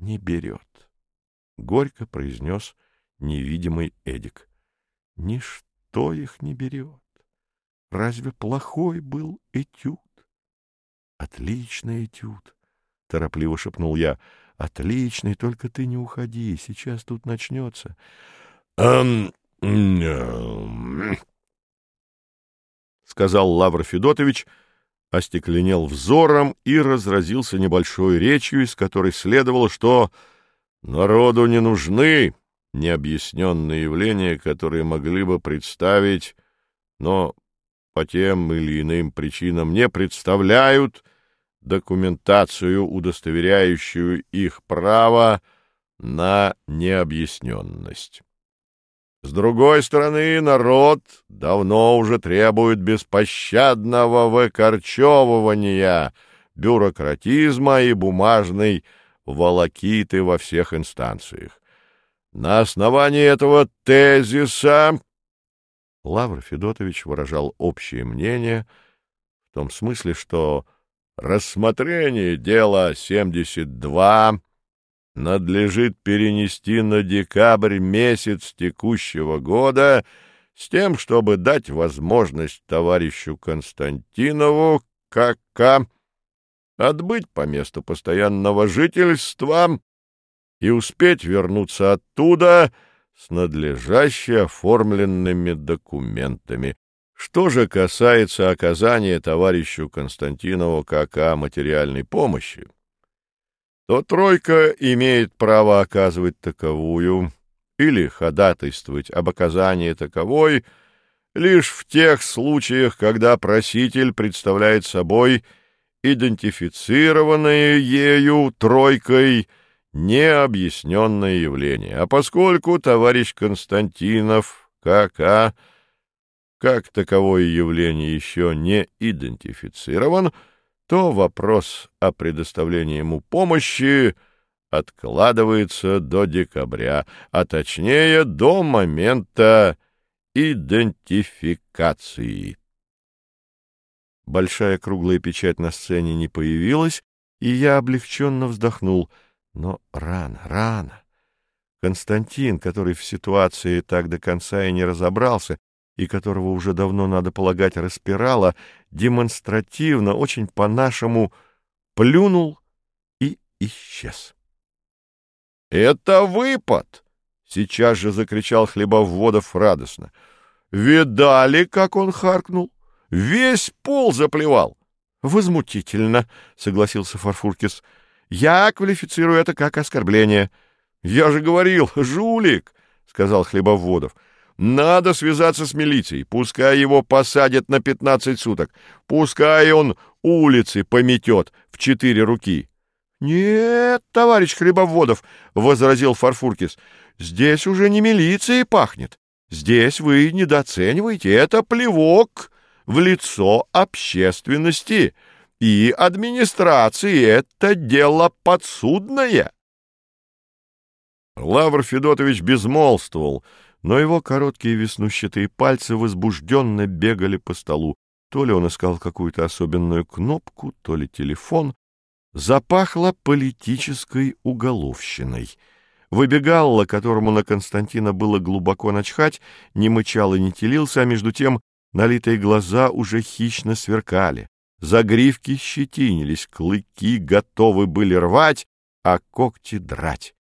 не берет, — горько произнес невидимый Эдик. — Ничто их не берет. Разве плохой был этюд? — Отличный этюд, — торопливо шепнул я. — Отличный, только ты не уходи, сейчас тут начнется. «Эм, — сказал Лавр Федотович, остекленел взором и разразился небольшой речью, из которой следовало, что народу не нужны необъясненные явления, которые могли бы представить, но по тем или иным причинам не представляют документацию, удостоверяющую их право на необъясненность. С другой стороны, народ давно уже требует беспощадного выкорчевывания бюрократизма и бумажной волокиты во всех инстанциях. На основании этого тезиса Лавр Федотович выражал общее мнение в том смысле, что рассмотрение дела 72 надлежит перенести на декабрь месяц текущего года с тем, чтобы дать возможность товарищу Константинову КК отбыть по месту постоянного жительства и успеть вернуться оттуда с надлежаще оформленными документами. Что же касается оказания товарищу Константинову КК материальной помощи, то тройка имеет право оказывать таковую или ходатайствовать об оказании таковой лишь в тех случаях, когда проситель представляет собой идентифицированное ею тройкой необъясненное явление. А поскольку товарищ Константинов, КК, как таковое явление еще не идентифицирован, — то вопрос о предоставлении ему помощи откладывается до декабря, а точнее до момента идентификации. Большая круглая печать на сцене не появилась, и я облегченно вздохнул. Но рано, рано. Константин, который в ситуации так до конца и не разобрался, и которого уже давно, надо полагать, распирало, демонстративно, очень по-нашему, плюнул и исчез. — Это выпад! — сейчас же закричал Хлебоводов радостно. — Видали, как он харкнул? Весь пол заплевал! — Возмутительно, — согласился Фарфуркис. — Я квалифицирую это как оскорбление. — Я же говорил, жулик, — сказал Хлебоводов. — надо связаться с милицией, пускай его посадят на пятнадцать суток, пускай он улицы пометет в четыре руки. — Нет, товарищ Хлебоводов, — возразил Фарфуркис, — здесь уже не милицией пахнет. Здесь вы недооцениваете, это плевок в лицо общественности и администрации, это дело подсудное. Лавр Федотович безмолвствовал, — но его короткие веснущатые пальцы возбужденно бегали по столу. То ли он искал какую-то особенную кнопку, то ли телефон. Запахло политической уголовщиной. Выбегалла, которому на Константина было глубоко начхать, не мычал и не телился, а между тем налитые глаза уже хищно сверкали. Загривки щетинились, клыки готовы были рвать, а когти драть.